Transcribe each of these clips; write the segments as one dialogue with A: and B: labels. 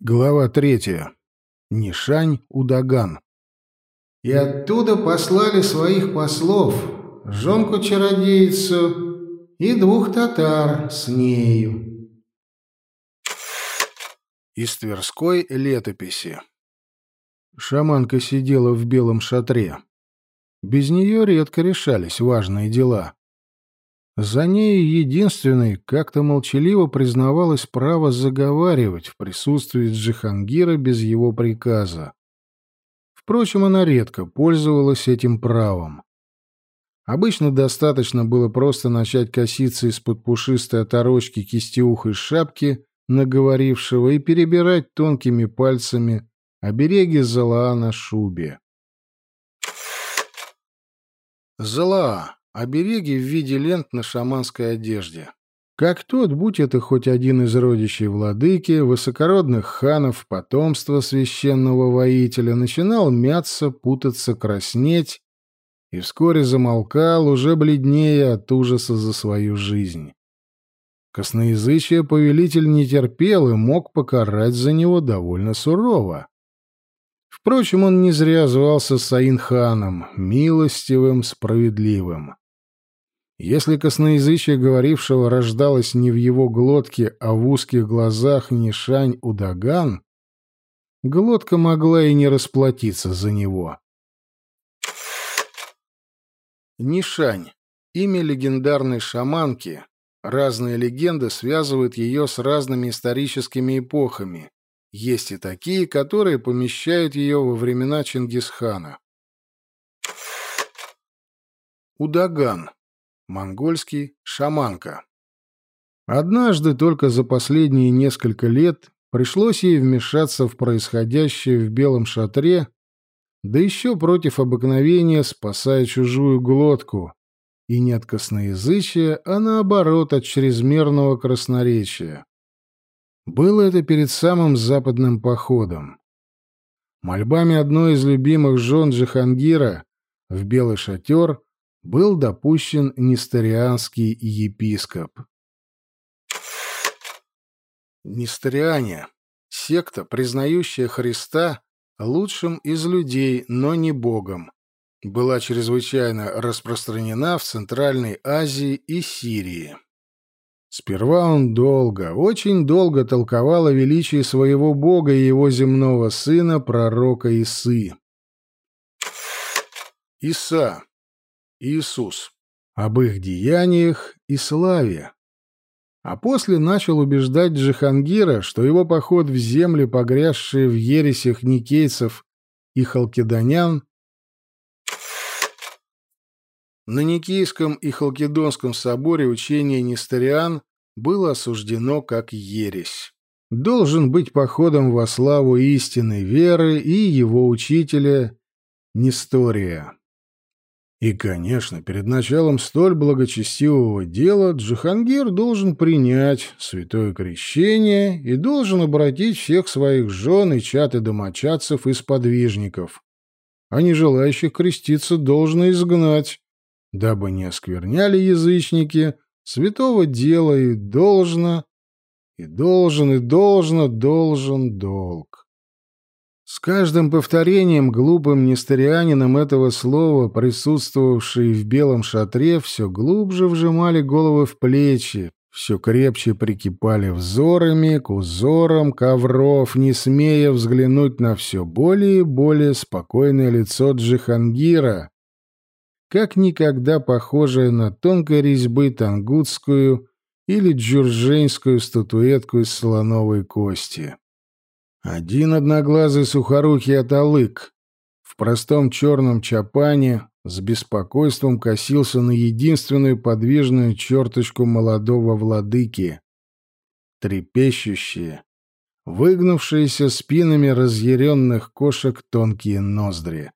A: Глава третья. Нишань Удаган.
B: И оттуда послали своих послов, жонку-чародейцу и двух татар с нею.
A: Из Тверской летописи. Шаманка сидела в белом шатре. Без нее редко решались важные дела. За ней единственной как-то молчаливо признавалось право заговаривать в присутствии Джихангира без его приказа. Впрочем, она редко пользовалась этим правом. Обычно достаточно было просто начать коситься из-под пушистой оторочки кистеухой шапки наговорившего и перебирать тонкими пальцами обереги зола на шубе. Зола обереги в виде лент на шаманской одежде. Как тот, будь это хоть один из родичей владыки, высокородных ханов, потомства священного воителя, начинал мяться, путаться, краснеть и вскоре замолкал, уже бледнее от ужаса за свою жизнь. Косноязычие повелитель не терпел и мог покарать за него довольно сурово. Впрочем, он не зря звался Саинханом, милостивым, справедливым. Если косноязычие говорившего рождалось не в его глотке, а в узких глазах Нишань Удаган, глотка могла и не расплатиться за него. Нишань — имя легендарной шаманки. Разные легенды связывают ее с разными историческими эпохами. Есть и такие, которые помещают ее во времена Чингисхана. Удаган монгольский шаманка. Однажды только за последние несколько лет пришлось ей вмешаться в происходящее в белом шатре, да еще против обыкновения спасая чужую глотку, и не от косноязычия, а наоборот от чрезмерного красноречия. Было это перед самым западным походом. Мольбами одной из любимых жен Джихангира в белый шатер был допущен несторианский епископ. Несториане — секта, признающая Христа лучшим из людей, но не Богом, была чрезвычайно распространена в Центральной Азии и Сирии. Сперва он долго, очень долго толковал о величии своего Бога и его земного сына, пророка Исы. Иса Иисус, об их деяниях и славе. А после начал убеждать Джихангира, что его поход в земли, погрязшие в ересях никейцев и халкидонян, на Никейском и Халкидонском соборе учение Несториан было осуждено как ересь. Должен быть походом во славу истинной веры и его учителя Нестория. И, конечно, перед началом столь благочестивого дела Джихангир должен принять святое крещение и должен обратить всех своих жен и чат и домочадцев из подвижников, а не желающих креститься должно изгнать, дабы не оскверняли язычники святого дела и должно, и должен, и должно, должен долг. С каждым повторением глупым несторианином этого слова, присутствовавшие в белом шатре, все глубже вжимали головы в плечи, все крепче прикипали взорами к узорам ковров, не смея взглянуть на все более и более спокойное лицо Джихангира, как никогда похожее на тонкой резьбы тангутскую или джурженскую статуэтку из слоновой кости. Один одноглазый сухорукий аталык в простом черном чапане с беспокойством косился на единственную подвижную черточку молодого владыки. Трепещущие, выгнувшиеся спинами разъяренных кошек тонкие ноздри.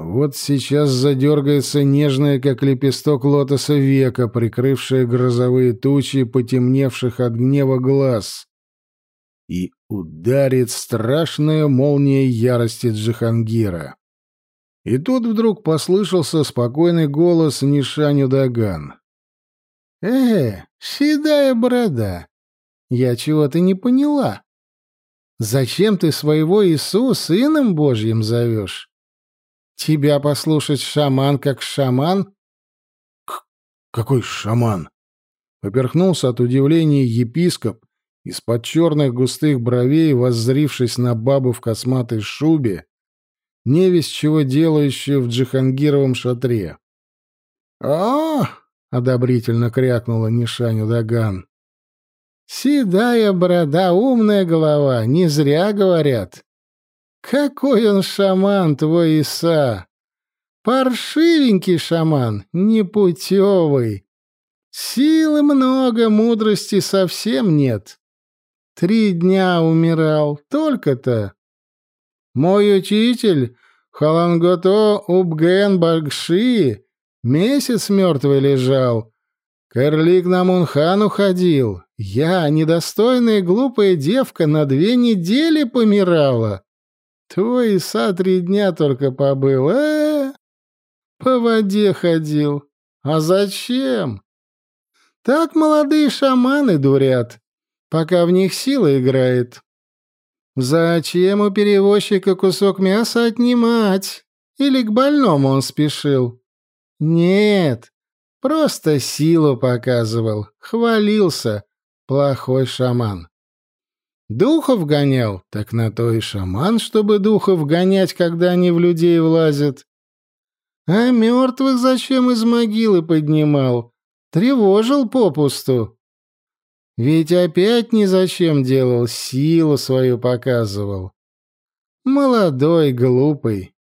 A: Вот сейчас задергается нежная, как лепесток лотоса века, прикрывшая грозовые тучи потемневших от гнева глаз, и ударит страшная молния ярости Джихангира. И тут вдруг послышался спокойный голос Нишаню Даган. «Э, седая борода, я чего-то не поняла. Зачем ты своего Иису сыном Божьим зовешь? Тебя послушать шаман как шаман?
B: К какой шаман? Поперхнулся от удивления епископ, из-под черных густых бровей, воззрившись на бабу в косматой шубе, невесть чего делающую в джихангировом шатре.
A: «О!» — одобрительно крякнула Нишаню Даган. «Седая борода, умная голова, не зря говорят. Какой он шаман, твой Иса! Паршивенький шаман, непутевый. Силы много, мудрости совсем нет. Три дня умирал, только-то. Мой учитель, Халангото Убген Багши, месяц мертвый лежал. Карлик на Мунхану ходил. Я, недостойная глупая девка, на две недели помирала. Твой Иса три дня только побыл, э, -э По воде ходил. А зачем? Так молодые шаманы дурят, пока в них сила играет. Зачем у перевозчика кусок мяса отнимать? Или к больному он спешил? Нет, просто силу показывал, хвалился, плохой шаман. Духов гонял, так на то и шаман, чтобы духов гонять, когда они в людей влазят. А мертвых зачем из могилы поднимал? Тревожил попусту. Ведь опять ни зачем делал, силу свою показывал. Молодой, глупый.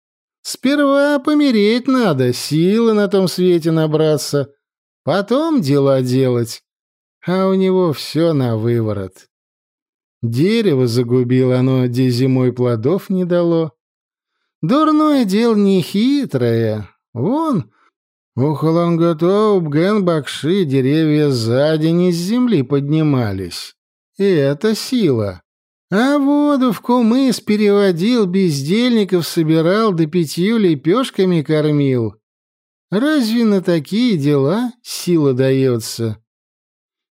A: Сперва помереть надо, силы на том свете набраться, потом дела делать. А у него все на выворот. Дерево загубило, оно где зимой плодов не дало. Дурное дело нехитрое. Вон, у Халангото, Бген-Бакши деревья сзади не с земли поднимались. И это сила. А воду в кумыс переводил, бездельников собирал, да пятью лепешками кормил. Разве на такие дела сила дается?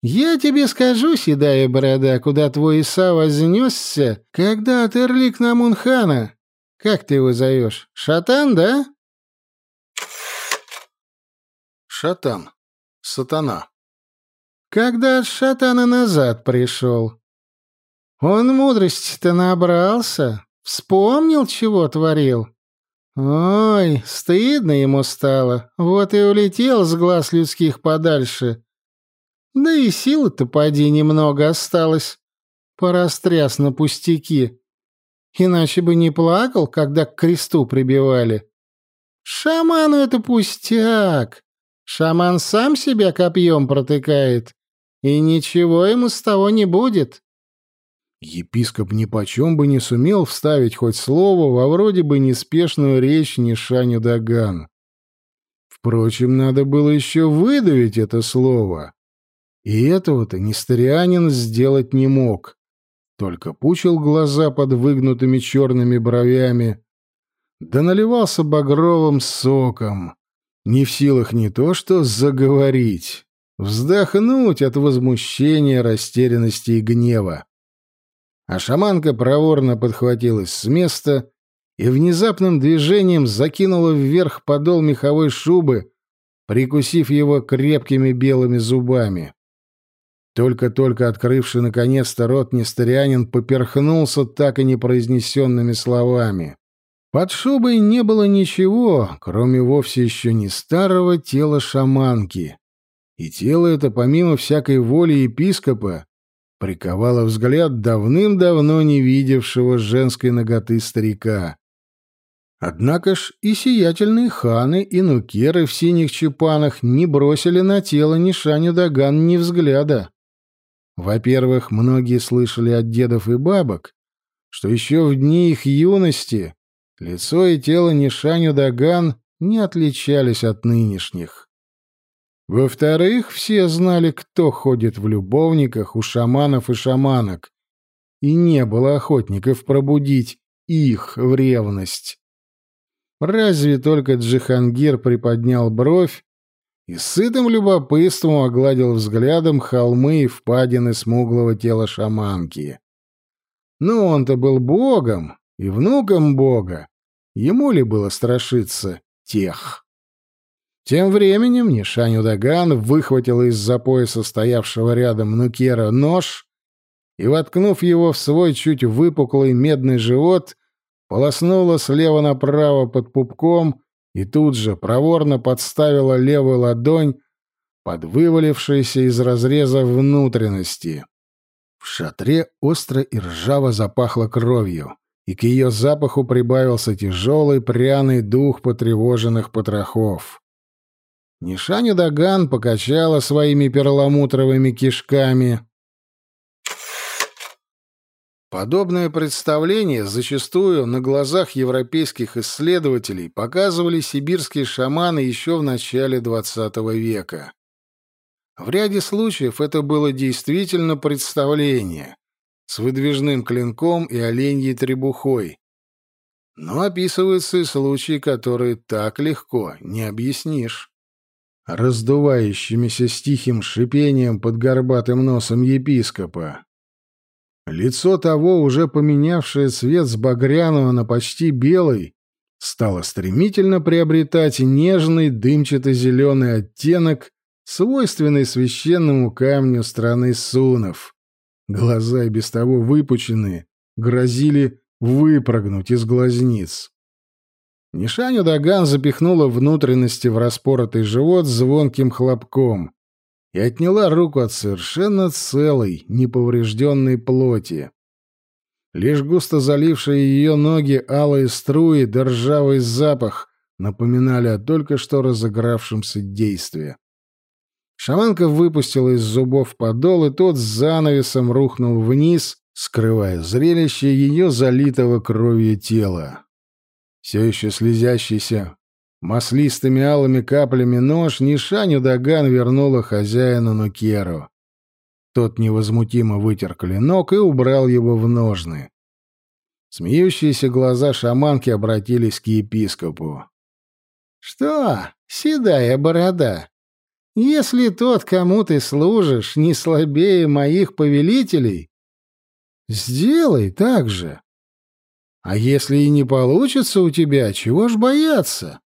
A: Я тебе скажу, седая борода, куда твой Иса вознесся, когда отерлик на Мунхана. Как ты его зовешь? Шатан, да?
B: Шатан. Сатана.
A: Когда от шатана назад пришел. Он мудрости-то набрался, вспомнил, чего творил. Ой, стыдно ему стало, вот и улетел с глаз людских подальше. Да и силы-то поди немного осталось. Порастряс на пустяки. Иначе бы не плакал, когда к кресту прибивали. Шаману это пустяк. Шаман сам себя копьем протыкает, и ничего ему с того не будет.
B: Епископ нипочем бы не сумел вставить хоть слово во вроде бы неспешную речь Нишаню Даган. Впрочем, надо было еще выдавить это слово. И этого-то Нестерианин сделать не мог. Только пучил глаза под выгнутыми черными бровями, да наливался багровым соком, не в силах не то что заговорить, вздохнуть от возмущения, растерянности и гнева. А шаманка проворно подхватилась с места и внезапным движением закинула вверх подол меховой шубы, прикусив его крепкими белыми зубами. Только-только открывший наконец-то рот Нестерианин поперхнулся так и непроизнесенными словами. Под шубой не было ничего, кроме вовсе еще не старого тела шаманки. И тело это, помимо всякой воли епископа, приковало взгляд давным-давно не видевшего женской ноготы старика. Однако ж и сиятельные ханы, и нукеры в синих чупанах не бросили на тело ни Шаню Даган ни взгляда. Во-первых, многие слышали от дедов и бабок, что еще в дни их юности лицо и тело Нишаню Даган не отличались от нынешних. Во-вторых, все знали, кто ходит в любовниках у шаманов и шаманок, и не было охотников пробудить их в ревность. Разве только Джихангир приподнял бровь и сытым любопытством огладил взглядом холмы и впадины смуглого тела шаманки.
A: Но он-то был богом и внуком бога. Ему ли было страшиться тех? Тем временем Нишань Удаган выхватил из-за пояса стоявшего рядом Нукера нож и, воткнув его в свой чуть выпуклый медный живот, полоснула слева направо под пупком и тут же проворно подставила левую ладонь под вывалившиеся из разреза внутренности. В шатре остро и ржаво запахло кровью, и к ее запаху прибавился тяжелый пряный дух потревоженных потрохов. Нишаня Даган покачала своими перламутровыми кишками. Подобное представление зачастую на глазах европейских исследователей показывали сибирские шаманы еще в начале XX века. В ряде случаев это было действительно представление с выдвижным клинком и оленьей требухой. Но описываются и случаи, которые так легко не объяснишь. Раздувающимися с тихим шипением под горбатым носом епископа. Лицо того, уже поменявшее цвет с багряного на почти белый, стало стремительно приобретать нежный дымчато-зеленый оттенок свойственный священному камню страны Сунов. Глаза и без того выпученные грозили выпрыгнуть из глазниц. Нишаню Даган запихнула внутренности в распоротый живот звонким хлопком и отняла руку от совершенно целой, неповрежденной плоти. Лишь густо залившие ее ноги алые струи да ржавый запах напоминали о только что разыгравшемся действии. Шаманка выпустила из зубов подол, и тот с занавесом рухнул вниз, скрывая зрелище ее залитого кровью тела. Все еще слезящийся маслистыми алыми каплями нож Нишаню Даган вернула хозяину Нукеру. Тот невозмутимо вытер клинок и убрал его в ножны. Смеющиеся глаза шаманки обратились к епископу. «Что, седая борода, если тот, кому ты служишь, не слабее моих повелителей, сделай так же. А если и не получится у тебя, чего ж бояться?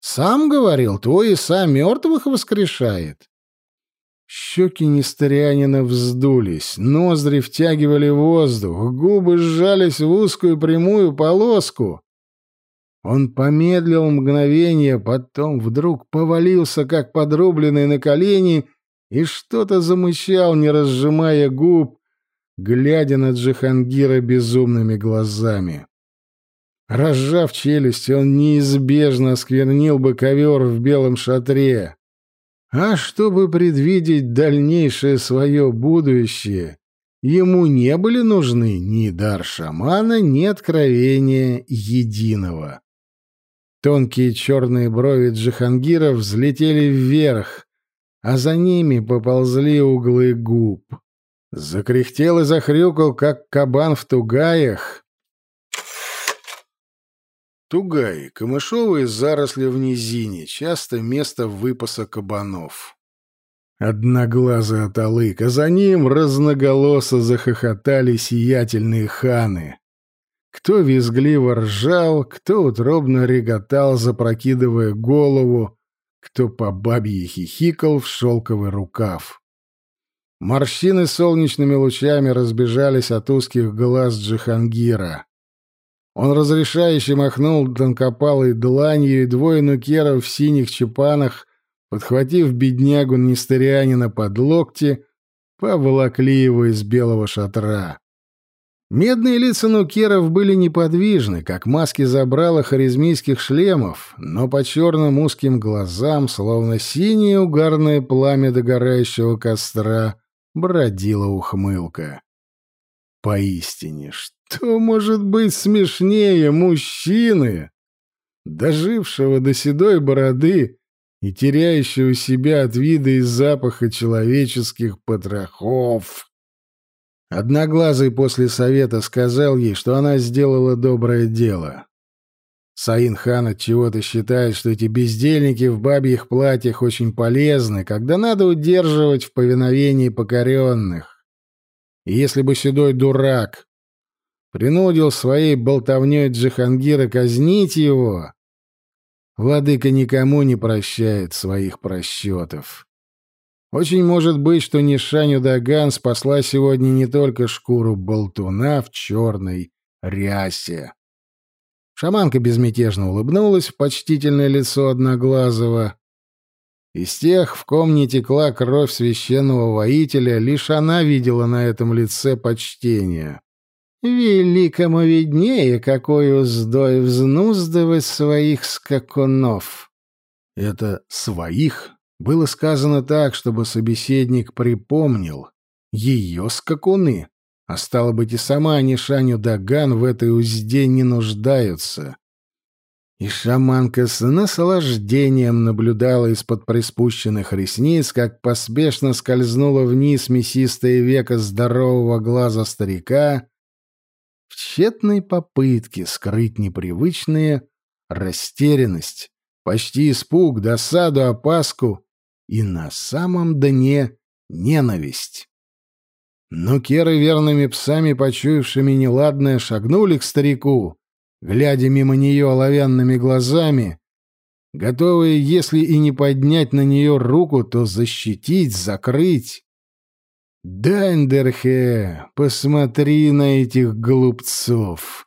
A: Сам говорил, твой и сам мертвых воскрешает. Щеки Нестерианина вздулись, ноздри втягивали воздух, губы сжались в узкую прямую полоску. Он помедлил мгновение, потом вдруг повалился, как подрубленный на колени, и что-то замычал, не разжимая губ, глядя на Джихангира безумными глазами. Разжав челюсть, он неизбежно осквернил бы ковер в белом шатре. А чтобы предвидеть дальнейшее свое будущее, ему не были нужны ни дар шамана, ни откровения единого. Тонкие черные брови Джихангира взлетели вверх, а за ними поползли углы губ. Закряхтел и захрюкал, как кабан в тугаях. Тугаи — камышовые заросли в низине, часто место выпаса кабанов. Одноглазый аталык, а за ним разноголосо захохотали сиятельные ханы. Кто визгливо ржал, кто утробно реготал, запрокидывая голову, кто по бабье хихикал в шелковый рукав. Морщины солнечными лучами разбежались от узких глаз Джихангира. Он разрешающе махнул тонкопалой дланью, и двое нукеров в синих чепанах, подхватив беднягу Нестерианина под локти, поволокли его из белого шатра. Медные лица нукеров были неподвижны, как маски забрала харизмийских шлемов, но по черным узким глазам, словно синее угарное пламя догорающего костра, бродила ухмылка. Поистине, что может быть смешнее мужчины, дожившего до седой бороды и теряющего себя от вида и запаха человеческих потрохов? Одноглазый после совета сказал ей, что она сделала доброе дело. Саин хан от чего-то считает, что эти бездельники в бабьих платьях очень полезны, когда надо удерживать в повиновении покоренных. И если бы седой дурак принудил своей болтовней Джихангира казнить его, владыка никому не прощает своих просчетов. Очень может быть, что Нишаню Даган спасла сегодня не только шкуру болтуна в черной рясе. Шаманка безмятежно улыбнулась в почтительное лицо Одноглазого. Из тех, в ком не текла кровь священного воителя, лишь она видела на этом лице почтение. «Великому виднее, какой уздой взнуздывать своих скакунов!» Это «своих» было сказано так, чтобы собеседник припомнил ее скакуны, а стало быть и сама Нишаню Даган в этой узде не нуждаются. И шаманка с наслаждением наблюдала из-под приспущенных ресниц, как поспешно скользнула вниз мясистое веко здорового глаза старика в тщетной попытке скрыть непривычные растерянность, почти испуг, досаду, опаску и на самом дне ненависть. Но керы верными псами, почуявшими неладное, шагнули к старику, глядя мимо нее оловянными глазами, готовые, если и не поднять на нее руку, то защитить, закрыть. «Дайндерхе, посмотри на этих глупцов!»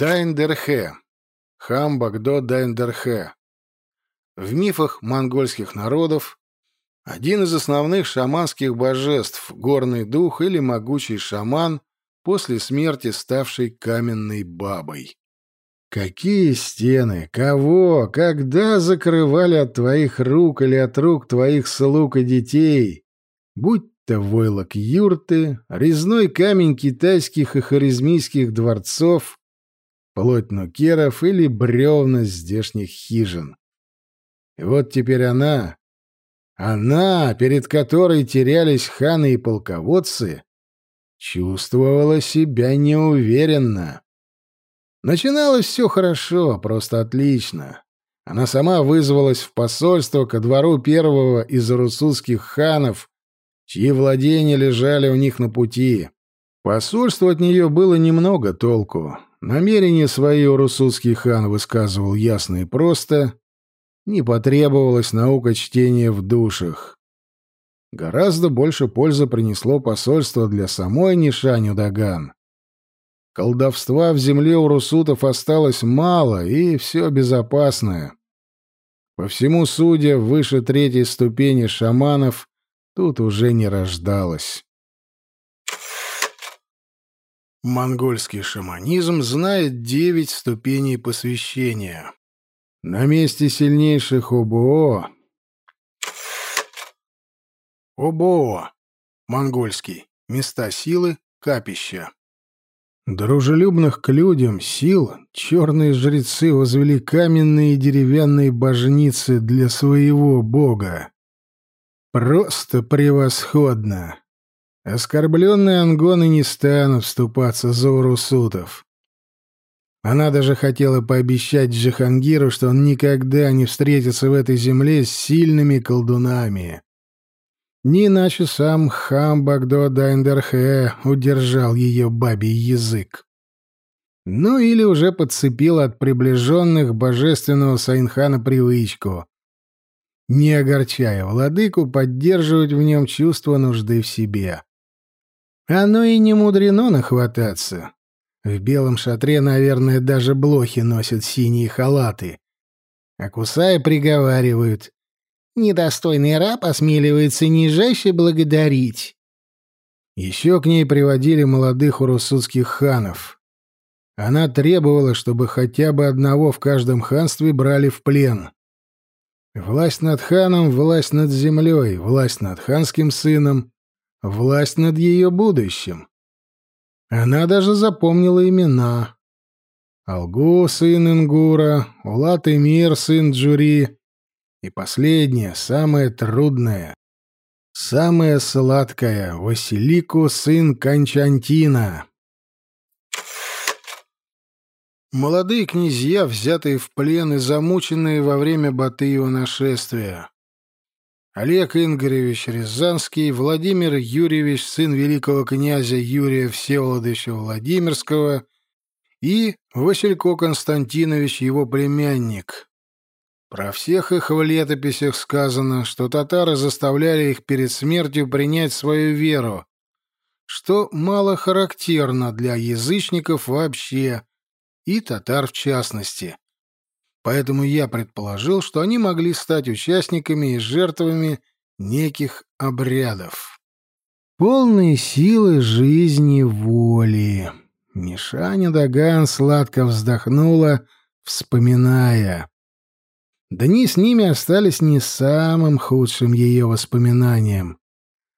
A: Дайндерхе. Хамбагдо Дайндерхе. В мифах монгольских народов один из основных шаманских божеств, горный дух или могучий шаман, после смерти ставший каменной бабой. Какие стены, кого, когда закрывали от твоих рук или от рук твоих слуг и детей, будь то войлок юрты, резной камень китайских и харизмийских дворцов, плоть нукеров или бревна здешних хижин. И вот теперь она, она, перед которой терялись ханы и полководцы, чувствовала себя неуверенно. Начиналось все хорошо, просто отлично. Она сама вызвалась в посольство ко двору первого из русских ханов, чьи владения лежали у них на пути. Посольству от нее было немного толку. Намерения свои русский хан высказывал ясно и просто, не потребовалась наука чтения в душах. Гораздо больше пользы принесло посольство для самой Нишаню Даган. Колдовства в земле у русутов осталось мало, и все безопасное. По всему судя, выше третьей ступени шаманов тут уже не рождалось. Монгольский шаманизм знает девять ступеней посвящения. На месте сильнейших ОБО... ОБО. Монгольский. Места силы, капища. Дружелюбных к людям сил черные жрецы возвели каменные и деревянные божницы для своего бога. Просто превосходно. Оскорбленные онгоны не станут вступаться за урусутов. Она даже хотела пообещать Джихангиру, что он никогда не встретится в этой земле с сильными колдунами. Не иначе сам хан Богдо Дайн Дерхе удержал ее бабий язык. Ну или уже подцепил от приближенных божественного Саин-хана привычку. Не огорчая владыку, поддерживать в нем чувство нужды в себе. Оно и не мудрено нахвататься. В белом шатре, наверное, даже блохи носят синие халаты. А кусая приговаривают. Недостойный раб осмеливается нижайше благодарить. Еще к ней приводили молодых урусутских ханов. Она требовала, чтобы хотя бы одного в каждом ханстве брали в плен. Власть над ханом — власть над землей, власть над ханским сыном — власть над ее будущим. Она даже запомнила имена. Алгу, сын Ингура, Улат Эмир, сын Джури. И последнее, самое трудное, самое сладкое, Василику, сын Кончантина. Молодые князья, взятые в плен и замученные во время Батыева нашествия. Олег Игоревич Рязанский, Владимир Юрьевич, сын великого князя Юрия Всеволодовича Владимирского и Василько Константинович, его племянник. Про всех их в летописях сказано, что татары заставляли их перед смертью принять свою веру, что мало характерно для язычников вообще и татар в частности. Поэтому я предположил, что они могли стать участниками и жертвами неких обрядов. Полные силы жизни воли. Мишаня Даган сладко вздохнула, вспоминая. Дни с ними остались не самым худшим ее воспоминанием,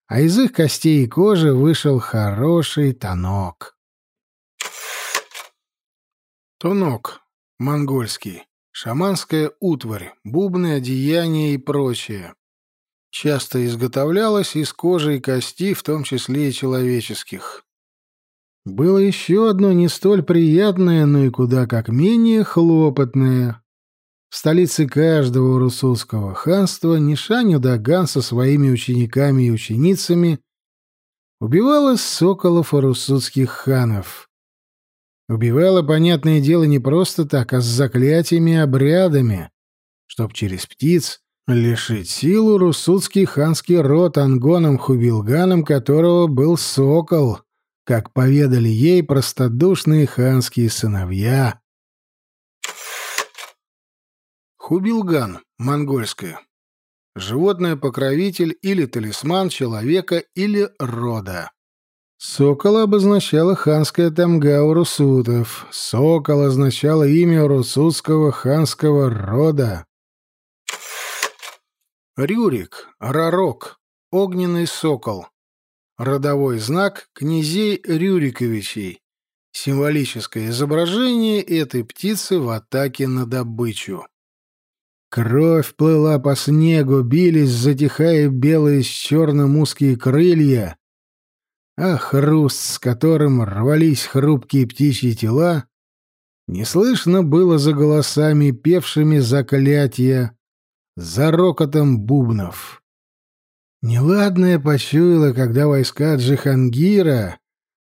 A: а из их костей и кожи вышел хороший тонок. Тонок. Монгольский. Шаманская утварь, бубны, одеяния и прочее. Часто изготовлялась из кожи и кости, в том числе и человеческих. Было еще одно не столь приятное, но и куда как менее хлопотное. В столице каждого русского ханства Нишаню Даган со своими учениками и ученицами убивала соколов и русудских ханов. Убивала, понятное дело, не просто так, а с заклятиями и обрядами, чтоб через птиц лишить силу русудский ханский род ангоном Хубилганом, которого был сокол, как поведали ей простодушные ханские сыновья. Хубилган, монгольское. Животное-покровитель или талисман человека или рода. Сокол обозначала ханская тамга урусутов. Сокол означало имя урусутского ханского рода. Рюрик, Рарок, огненный сокол. Родовой знак князей Рюриковичей. Символическое изображение этой птицы в атаке на добычу. Кровь плыла по снегу, бились, затихая белые с черным узкие крылья, а хруст, с которым рвались хрупкие птичьи тела, не слышно было за голосами, певшими заклятия, за рокотом бубнов. Неладное почуяло, когда войска Джихангира,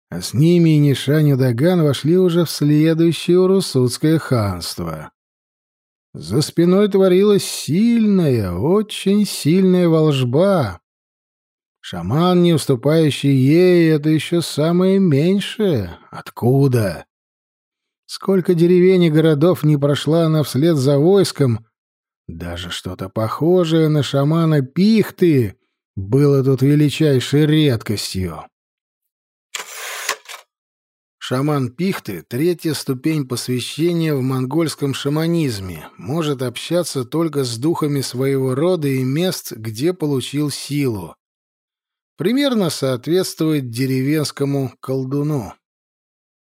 A: а с ними и Нишаню Даган вошли уже в следующее Урусутское ханство. За спиной творилась сильная, очень сильная волжба, Шаман, не уступающий ей, — это еще самое меньшее. Откуда? Сколько деревень и городов не прошла она вслед за войском, даже что-то похожее на шамана Пихты было тут величайшей редкостью. Шаман Пихты — третья ступень посвящения в монгольском шаманизме, может общаться только с духами своего рода и мест, где получил силу примерно соответствует деревенскому колдуну.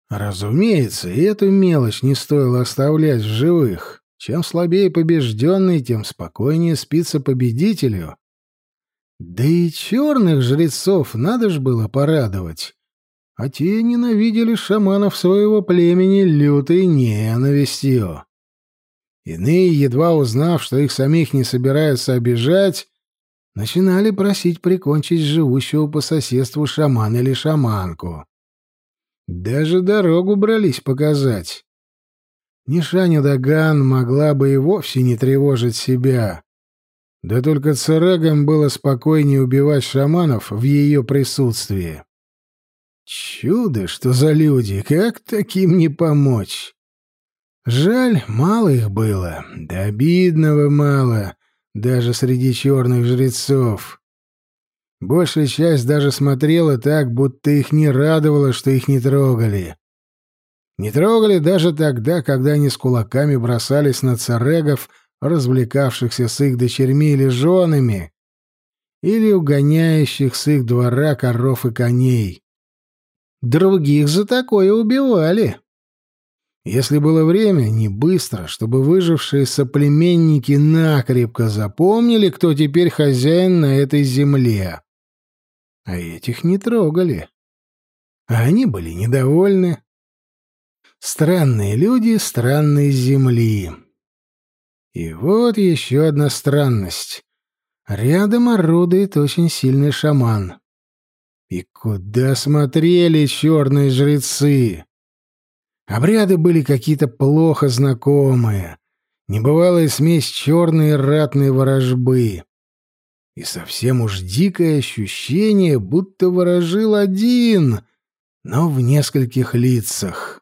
A: Разумеется, и эту мелочь не стоило оставлять в живых. Чем слабее побежденный, тем спокойнее спится победителю. Да и черных жрецов надо ж было порадовать. А те ненавидели шаманов своего племени лютой ненавистью. Иные, едва узнав, что их самих не собираются обижать, начинали просить прикончить живущего по соседству шамана или шаманку. Даже дорогу брались показать. Нишаню Даган могла бы и вовсе не тревожить себя. Да только царагам было спокойнее убивать шаманов в ее присутствии. Чудо, что за люди, как таким не помочь? Жаль, мало их было, да обидного мало, даже среди черных жрецов. Большая часть даже смотрела так, будто их не радовало, что их не трогали. Не трогали даже тогда, когда они с кулаками бросались на царегов, развлекавшихся с их дочерьми или женами, или угоняющих с их двора коров и коней. Других за такое убивали. Если было время, не быстро, чтобы выжившие соплеменники накрепко запомнили, кто теперь хозяин на этой земле. А этих не трогали. А они были недовольны. Странные люди странной земли. И вот еще одна странность.
B: Рядом орудует очень сильный шаман. И куда смотрели черные жрецы? Обряды были какие-то плохо знакомые. Небывалая смесь черной и ратной ворожбы. И совсем уж дикое ощущение, будто ворожил один, но в нескольких лицах.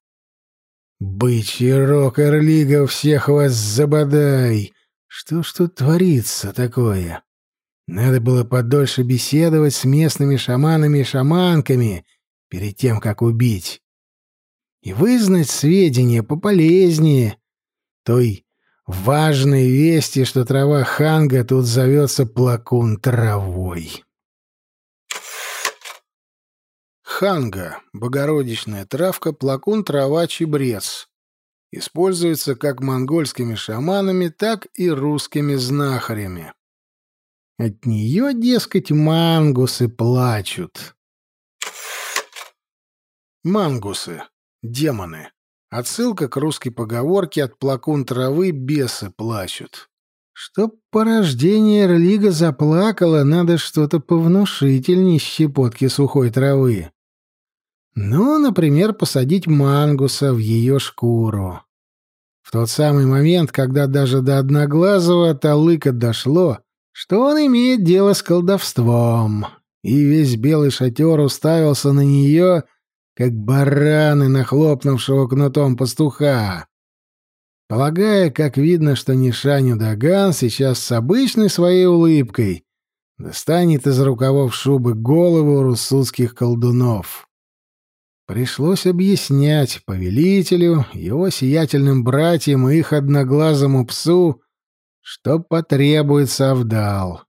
B: «Бычий рок, Эрлига, всех вас забодай! Что ж тут творится такое?» Надо было подольше беседовать с местными шаманами и шаманками перед тем, как убить. И вызнать сведения пополезнее той важной вести, что трава ханга тут зовется плакун травой.
A: Ханга — богородичная травка, плакун трава, чебрец. Используется как монгольскими шаманами, так и русскими знахарями.
B: От нее, дескать, мангусы плачут.
A: Мангусы. Демоны. Отсылка к русской поговорке «от плакун травы бесы плачут».
B: Чтоб порождение Эрлига заплакало, надо что-то повнушительней щепотки сухой травы. Ну, например, посадить мангуса в ее шкуру. В тот самый момент, когда даже до Одноглазого Талыка дошло, что он имеет дело с колдовством, и весь белый шатер уставился на нее, как бараны, нахлопнувшего кнутом пастуха. Полагая, как видно, что Нишаню Даган сейчас с обычной своей улыбкой достанет из рукавов шубы голову русудских колдунов. Пришлось объяснять повелителю, его сиятельным братьям и их одноглазому псу, что потребуется Авдал.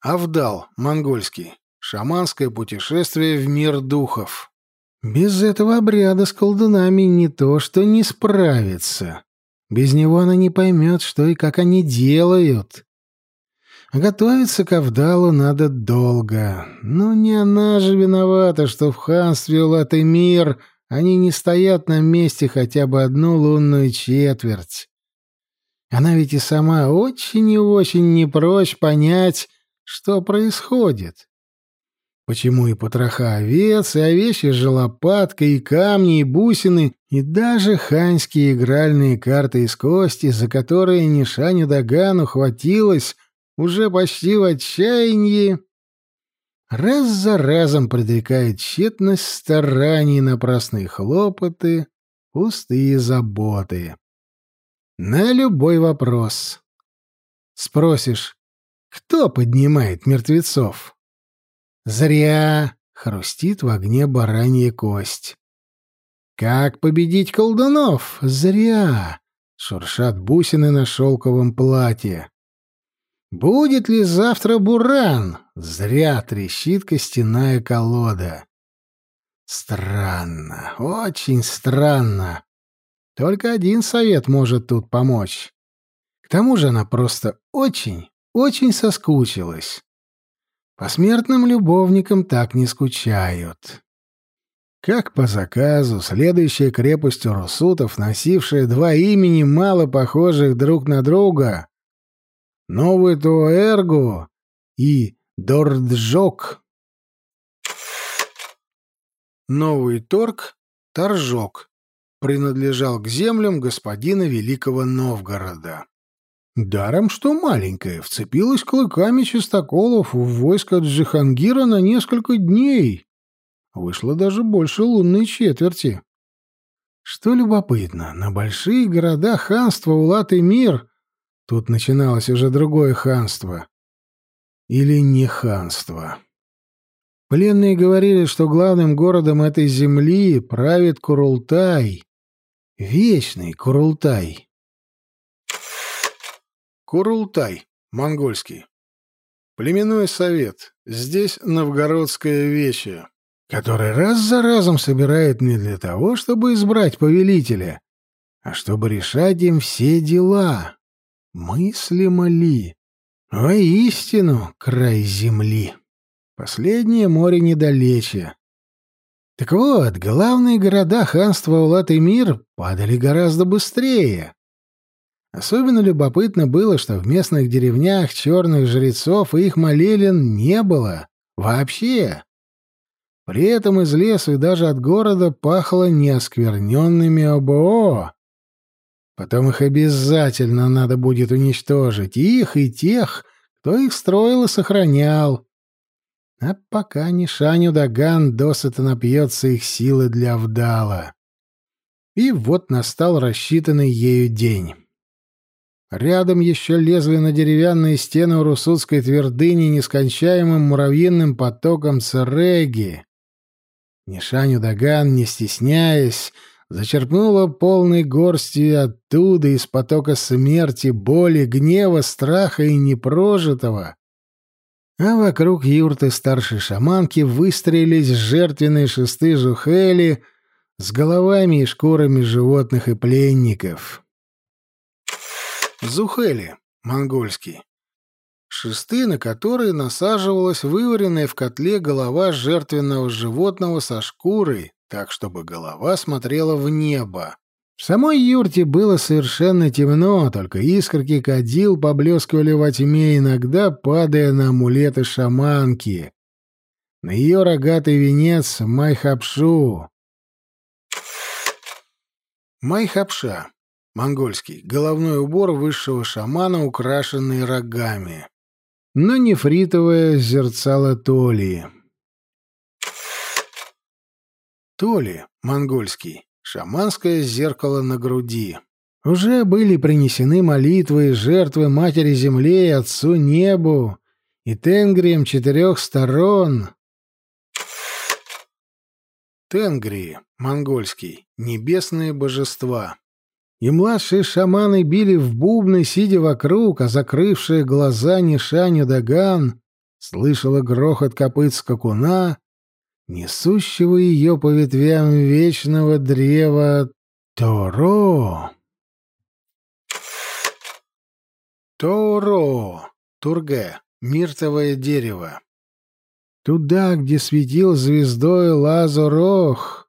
A: Авдал, монгольский. Шаманское путешествие в мир духов.
B: Без этого обряда с колдунами не то, что не справится. Без него она не поймет, что и как они делают. Готовиться к Авдалу надо долго. Но не она же виновата, что в ханстве Улат-Эмир они не стоят на месте хотя бы одну лунную четверть. Она ведь и сама очень и очень не прочь понять, что происходит. Почему и потроха овец, и овечья желопатка, и камни, и бусины, и даже ханьские игральные карты из кости, за которые Нишаню Дагану хватилось уже почти в отчаянии, раз за разом предрекает тщетность стараний, напрасные хлопоты, пустые заботы на любой вопрос. Спросишь, кто поднимает мертвецов? Зря хрустит в огне баранья кость. Как победить колдунов? Зря шуршат бусины на шелковом платье. Будет ли завтра буран? Зря трещит костяная колода. Странно, очень странно. Только один совет может тут помочь. К тому же она просто очень, очень соскучилась. По смертным любовникам так не скучают. Как по заказу, следующая крепость урусутов, носившая два имени, мало похожих друг на друга, Новый Туэргу и Дорджок.
A: Новый торг — Торжок, принадлежал к землям господина Великого Новгорода.
B: Даром, что маленькая, вцепилась клыками чистоколов в войско Джихангира на несколько дней. Вышло даже больше лунной четверти. Что любопытно, на большие города ханства Улат и Мир тут начиналось уже другое ханство. Или не ханство. Пленные говорили, что главным городом этой земли правит Курултай, Вечный Курултай.
A: Курултай, монгольский. Племенной совет. Здесь новгородское вече.
B: Который раз за разом собирает не для того, чтобы избрать повелителя, а чтобы решать им все дела. Мыслимо ли? Воистину, край земли. Последнее море недалече. Так вот, главные города ханства Улат и Мир падали гораздо быстрее. Особенно любопытно было, что в местных деревнях черных жрецов и их молелин не было. Вообще. При этом из леса и даже от города пахло неоскверненными ОБО. Потом их обязательно надо будет уничтожить, их и тех, кто их строил и сохранял. А пока Нишаню Даган досыта напьется их силы для вдала. И вот настал рассчитанный ею день. Рядом еще лезли на деревянные стены Урусутской твердыни нескончаемым муравьиным потоком цереги. Нишаню Даган, не стесняясь, зачерпнула полной горстью оттуда, из потока смерти, боли, гнева, страха и непрожитого. А вокруг юрты старшей шаманки выстроились жертвенные шесты жухели с головами и шкурами животных и пленников. Зухели, монгольский. Шесты, на которые насаживалась вываренная в котле голова жертвенного животного со шкурой, так, чтобы голова смотрела в небо. В самой юрте было совершенно темно, только искорки кадил поблескивали во тьме, иногда падая на амулеты шаманки. На ее рогатый венец — майхапшу. Майхапша Монгольский. Головной убор высшего шамана, украшенный рогами. Но нефритовое зерцало Толи. Толи. Монгольский. Шаманское зеркало на груди. Уже были принесены молитвы и жертвы Матери Земле и Отцу Небу, и Тенгрием четырех сторон. Тенгри, монгольский, небесные божества и младшие шаманы били в бубны, сидя вокруг, а закрывшая глаза Нишаню Даган слышала грохот копыт скакуна, несущего ее по ветвям вечного древа Торо. Торо, Турге, миртовое дерево. Туда, где светил звездой Лазорох,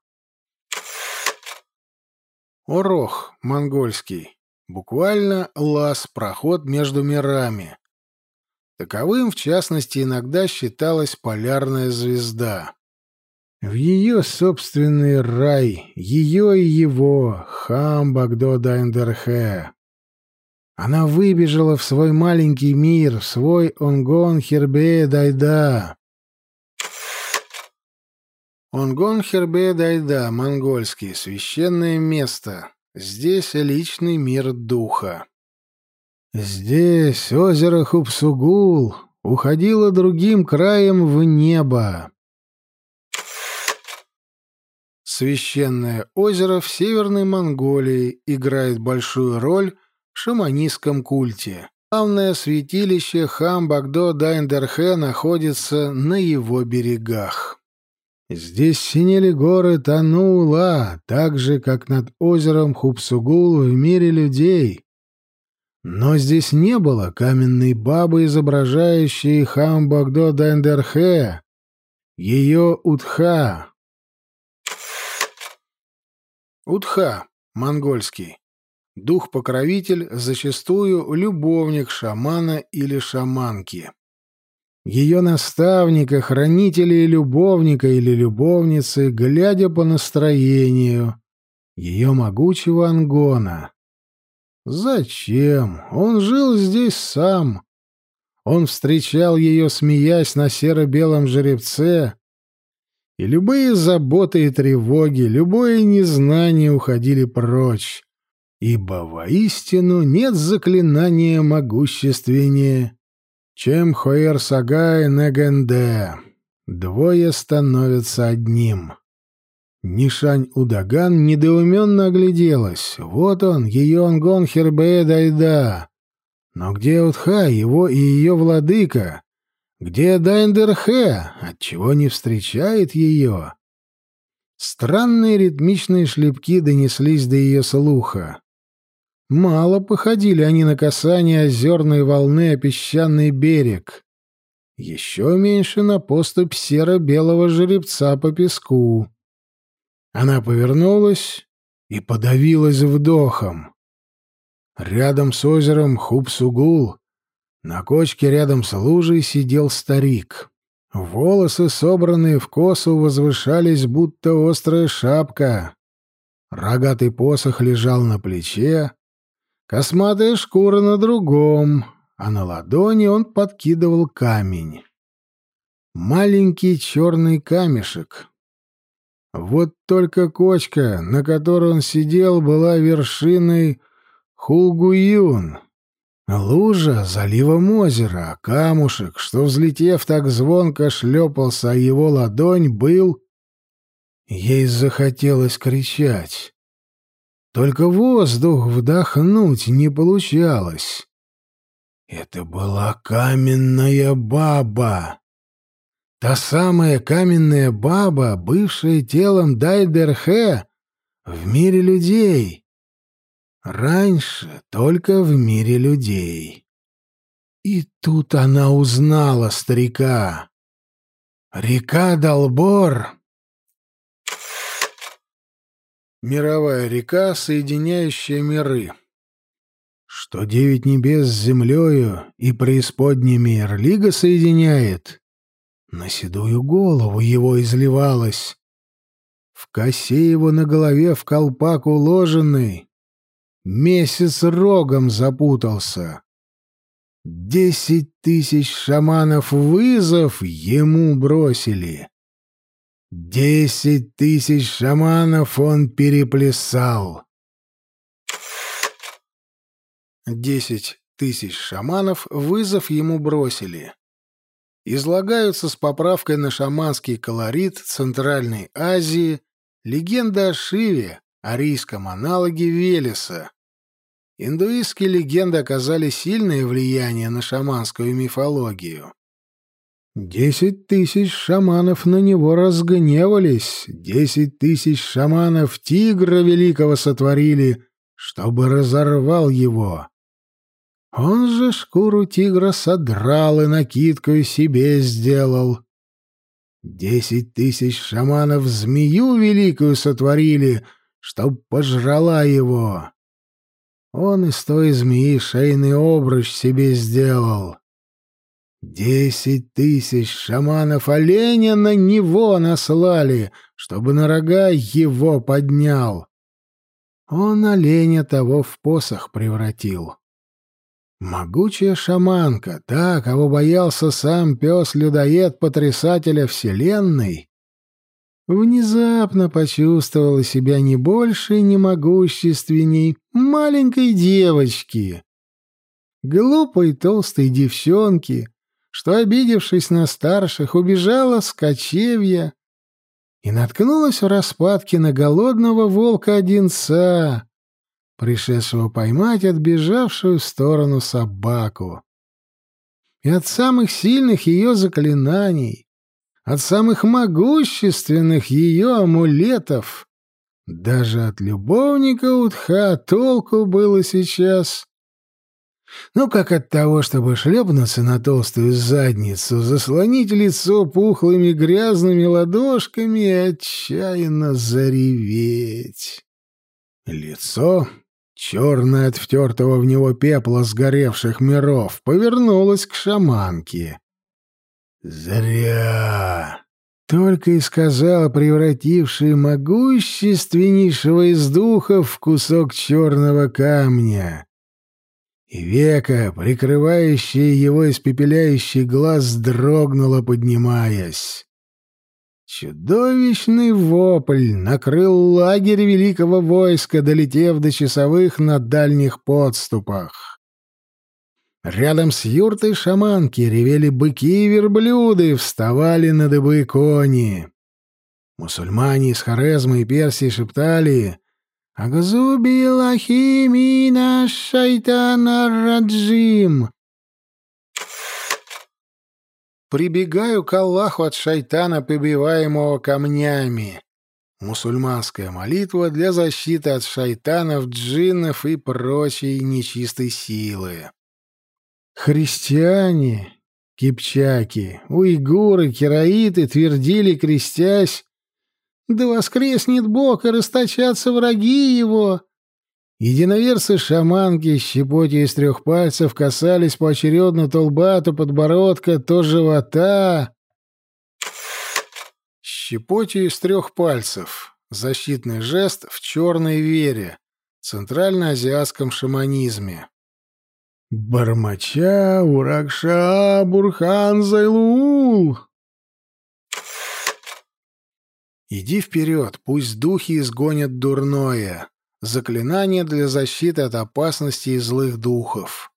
B: Орох, монгольский. Буквально лаз, проход между мирами. Таковым, в частности, иногда считалась полярная звезда. В ее собственный рай, ее и его, хам Багдо Дайндерхе. Она выбежала в свой маленький мир, в свой Онгон Хербе Дайда. Онгон Хербе Дайда, монгольский, священное место. Здесь личный мир духа. Здесь озеро Хупсугул уходило другим краем в небо. Священное озеро в Северной Монголии играет большую роль в шаманистском культе. Главное святилище Хам-Багдо Дайндерхе находится на его берегах. Здесь синели горы Танула, так же, как над озером Хупсугул в мире людей. Но здесь не было каменной бабы, изображающей Хамбагдо Дендерхе, ее Утха. Утха, монгольский. Дух-покровитель, зачастую любовник шамана или шаманки ее наставника, хранителя и любовника или любовницы, глядя по настроению, ее могучего ангона. Зачем? Он жил здесь сам. Он встречал ее, смеясь на серо-белом жеребце, и любые заботы и тревоги, любое незнание уходили прочь, ибо воистину нет заклинания могущественнее чем Хоэр Сагай Негенде. Двое становятся одним. Нишань Удаган недоуменно огляделась. Вот он, ее Ангон Хербе Дайда. Но где Утха, его и ее владыка? Где Дайндерхе? Отчего не встречает ее? Странные ритмичные шлепки донеслись до ее слуха. Мало походили они на касание озерной волны о песчаный берег. Еще меньше на поступь серо-белого жеребца по песку. Она повернулась и подавилась вдохом. Рядом с озером Хупсугул, на кочке рядом с лужей сидел старик. Волосы, собранные в косу, возвышались, будто острая шапка. Рогатый посох лежал на плече, косматая шкура на другом, а на ладони он подкидывал камень. Маленький черный камешек. Вот только кочка, на которой он сидел, была вершиной Хулгуюн. Лужа — заливом озера, а камушек, что, взлетев так звонко, шлепался о его ладонь, был... Ей захотелось кричать. Только воздух вдохнуть не получалось. Это была каменная баба. Та самая каменная баба, бывшая телом Дайдерхе в мире людей. Раньше только в мире людей. И тут она узнала старика. Река Долбор. Мировая река, соединяющая миры. Что девять небес с землею и преисподними Эрлига соединяет, на седую голову его изливалось. В косе его на голове в колпак уложенный, Месяц рогом запутался. Десять тысяч шаманов вызов ему бросили. Десять тысяч шаманов он переплясал. Десять тысяч шаманов вызов ему бросили. Излагаются с поправкой на шаманский колорит Центральной Азии легенда о Шиве, арийском аналоге Велеса. Индуистские легенды оказали сильное влияние на шаманскую мифологию. Десять тысяч шаманов на него разгневались, десять тысяч шаманов тигра великого сотворили, чтобы разорвал его. Он же шкуру тигра содрал и накидкой себе сделал. Десять тысяч шаманов змею великую сотворили — чтоб пожрала его. Он из той змеи шейный обруч себе сделал. Десять тысяч шаманов оленя на него наслали, чтобы на рога его поднял. Он оленя того в посох превратил. Могучая шаманка, та, кого боялся сам пес-людоед потрясателя вселенной, внезапно почувствовала себя не больше, не могущественней маленькой девочки. Глупой толстой девчонки, что, обидевшись на старших, убежала с кочевья и наткнулась в распадке на голодного волка-одинца, пришедшего поймать отбежавшую в сторону собаку. И от самых сильных ее заклинаний, от самых могущественных ее амулетов. Даже от любовника Утха толку было сейчас. Ну, как от того, чтобы шлепнуться на толстую задницу, заслонить лицо пухлыми грязными ладошками и отчаянно зареветь. Лицо, черное от втертого в него пепла сгоревших миров, повернулось к шаманке. «Зря!» — только и сказал превративший могущественнейшего из духов в кусок черного камня. И века, прикрывающее его испепеляющий глаз, дрогнуло, поднимаясь. Чудовищный вопль накрыл лагерь великого войска, долетев до часовых на дальних подступах. Рядом с юртой шаманки ревели быки и верблюды, вставали на дыбы кони. Мусульмане из Хорезма и Персии шептали «Агзуби лахимина шайтана раджим». «Прибегаю к Аллаху от шайтана, побиваемого камнями». Мусульманская молитва для защиты от шайтанов, джиннов и прочей нечистой силы. Христиане, кипчаки, уйгуры, кераиты твердили, крестясь, «Да воскреснет Бог, и расточатся враги его!» Единоверцы-шаманки, щепотью из трех пальцев, касались поочередно то лба, то подбородка, то живота. Щепотью из трех пальцев. Защитный жест в черной вере, центральноазиатском шаманизме. Бармача, Уракша, Бурхан, Зайлул. Иди вперед, пусть духи изгонят дурное. Заклинание для защиты от опасности и злых духов.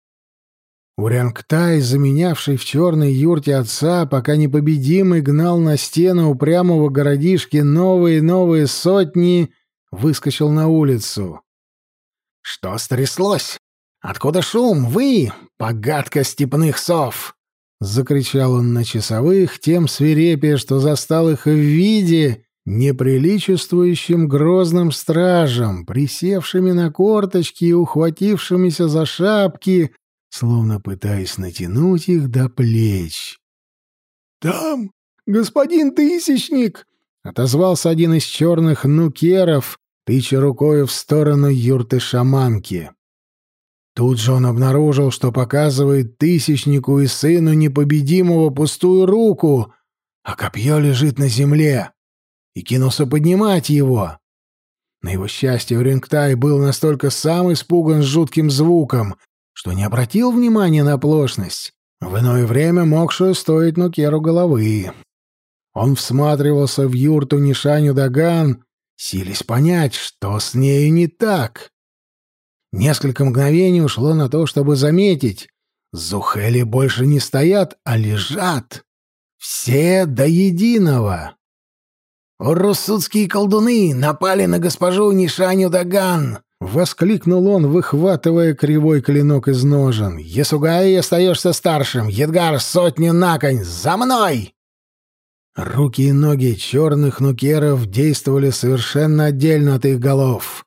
B: Урянгтай, заменявший в черной юрте отца, пока непобедимый гнал на стену упрямого городишки новые и новые сотни, выскочил на улицу. «Что стряслось?» «Откуда шум? Вы, погадка степных сов!» Закричал он на часовых, тем свирепее, что застал их в виде неприличествующим грозным стражам, присевшими на корточки и ухватившимися за шапки, словно пытаясь натянуть их до плеч. «Там, господин Тысячник!» — отозвался один из черных нукеров, тыча рукою в сторону юрты шаманки. Тут же он обнаружил, что показывает тысячнику и сыну непобедимого пустую руку, а копье лежит на земле, и кинулся поднимать его. На его счастье, Урингтай был настолько сам испуган жутким звуком, что не обратил внимания на оплошность, в иное время могшую стоить Нукеру головы. Он всматривался в юрту Нишаню Даган, силясь понять, что с нею не так. Несколько мгновений ушло на то, чтобы заметить. Зухели больше не стоят, а лежат. Все до единого. «Уруссудские колдуны напали на госпожу Нишаню Даган!» — воскликнул он, выхватывая кривой клинок из ножен. «Ясугай, остаешься старшим! Едгар, сотню на конь! За мной!» Руки и ноги черных нукеров действовали совершенно отдельно от их голов.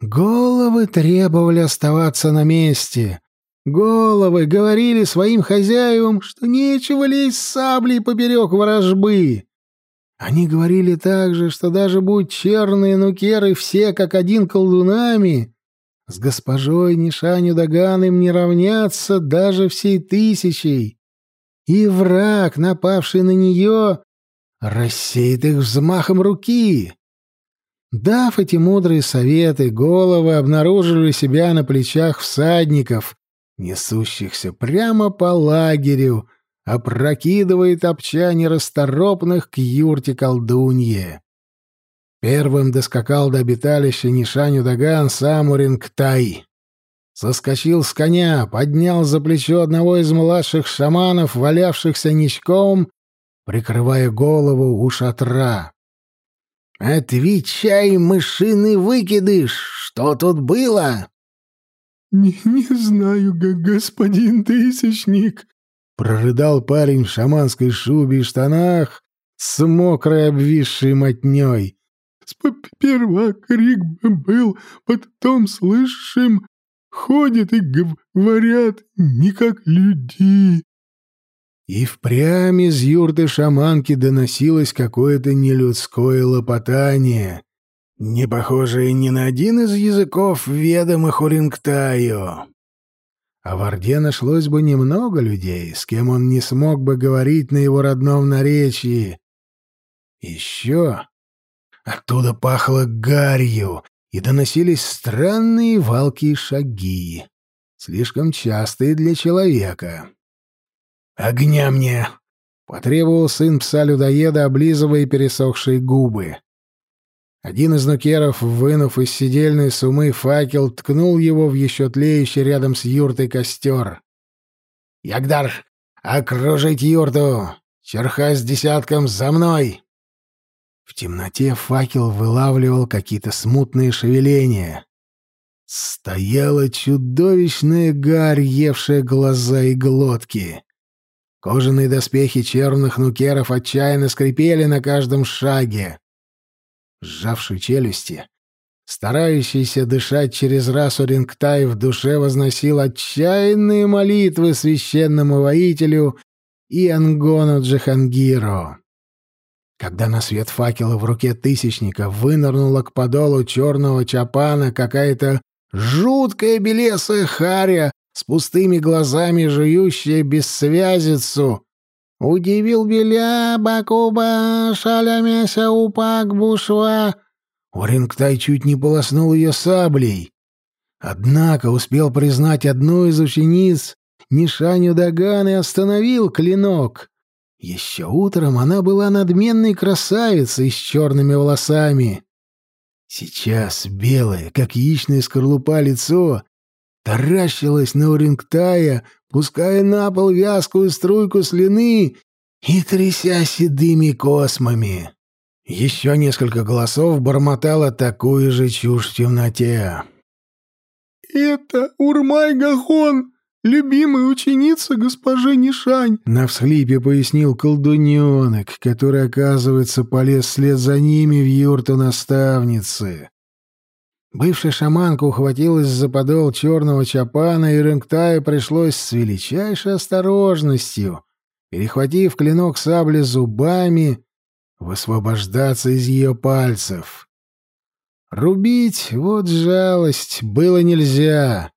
B: Головы требовали оставаться на месте. Головы говорили своим хозяевам, что нечего лезть саблей поперек ворожбы. Они говорили также, что даже будь черные нукеры все как один колдунами, с госпожой Нишаню Даган им не равняться даже всей тысячей. И враг, напавший на нее, рассеет их взмахом руки. Дав эти мудрые советы, головы обнаружили себя на плечах всадников, несущихся прямо по лагерю, опрокидывая топча нерасторопных к юрте колдунье. Первым доскакал до обиталища Нишаню Даган сам Урингтай. Соскочил с коня, поднял за плечо одного из младших шаманов, валявшихся ничком, прикрывая голову у шатра. «Отвечай, мышиный выкидыш! Что тут было?»
A: «Не, не знаю, господин Тысячник», — прорыдал парень в шаманской шубе и штанах с мокрой обвисшей мотней. «Сперва крик был, потом слышим, ходят и говорят, не как люди». И впрямь из юрты шаманки доносилось какое-то нелюдское лопотание, не похожее ни на один из языков, ведомых Урингтаю. А в Орде нашлось бы немного людей, с кем он не смог бы говорить на его родном наречии. Еще оттуда пахло гарью, и доносились странные валкие шаги, слишком частые для человека. «Огня мне!» — потребовал сын пса-людоеда, облизывая пересохшие губы. Один из нукеров, вынув из сидельной сумы факел, ткнул его в еще тлеющий рядом с юртой костер. «Ягдар, окружить юрту! Черха с десятком за мной!» В темноте факел вылавливал какие-то смутные шевеления. Стояла чудовищная гарь, евшая глаза и глотки. Кожаные доспехи черных нукеров отчаянно скрипели на каждом шаге. Сжавший челюсти, старающийся дышать через раз Рингтай в душе возносил отчаянные молитвы священному воителю и Ангону Джихангиру. Когда на свет факела в руке тысячника вынырнула к подолу черного чапана какая-то
B: Жуткая белесая харя с пустыми глазами, жующая бессвязицу. Удивил беля бакуба шалямяся упак бушва. Урингтай чуть не полоснул ее саблей. Однако успел признать одну из учениц, Нишаню Даган, и остановил клинок. Еще утром она была надменной красавицей с черными волосами. Сейчас белое, как яичная скорлупа, лицо таращилось на Урингтая, пуская на пол вязкую струйку слюны и тряся седыми космами. Еще несколько голосов бормотало такую же чушь в темноте.
A: «Это Урмай-Гахон, любимая ученица госпожи Нишань», —
B: на всхлипе пояснил колдуненок, который, оказывается, полез вслед за ними в юрту наставницы. Бывшая шаманка ухватилась за подол черного чапана, и Рынгтаю пришлось с величайшей осторожностью, перехватив клинок сабли зубами, высвобождаться из ее пальцев. Рубить, вот жалость, было нельзя.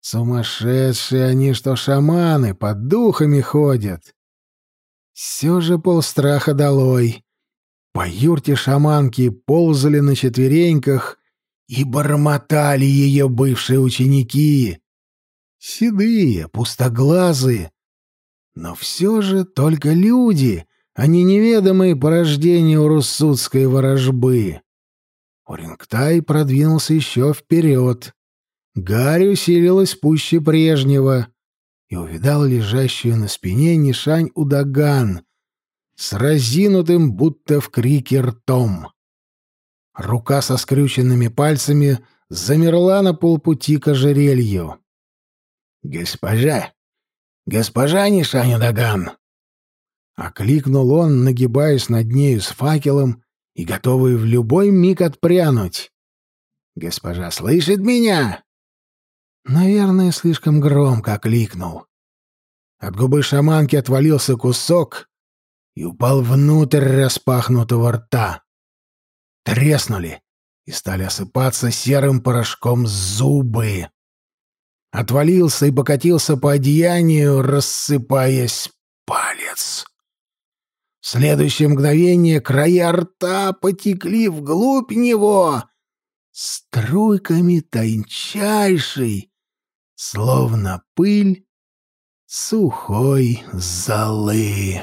B: Сумасшедшие они, что шаманы, под духами ходят. Все же полстраха долой. По юрте шаманки ползали на четвереньках и бормотали ее бывшие ученики. Седые, пустоглазые, но все же только люди, а не неведомые порождения уруссудской ворожбы. Урингтай продвинулся еще вперед. Гарри усилилась пуще прежнего и увидал лежащую на спине Нишань Удаган с разинутым, будто в крике ртом. Рука со скрюченными пальцами замерла на полпути к ожерелью. «Госпожа! Госпожа Нишань Удаган!» Окликнул он, нагибаясь над нею с факелом и готовый в любой миг отпрянуть. «Госпожа слышит меня?» Наверное, слишком громко окликнул. От губы шаманки отвалился кусок и упал внутрь распахнутого рта. Треснули и стали осыпаться серым порошком зубы. Отвалился и покатился по одеянию, рассыпаясь палец. В следующее мгновение края рта потекли вглубь него струйками тончайшей, словно пыль сухой золы.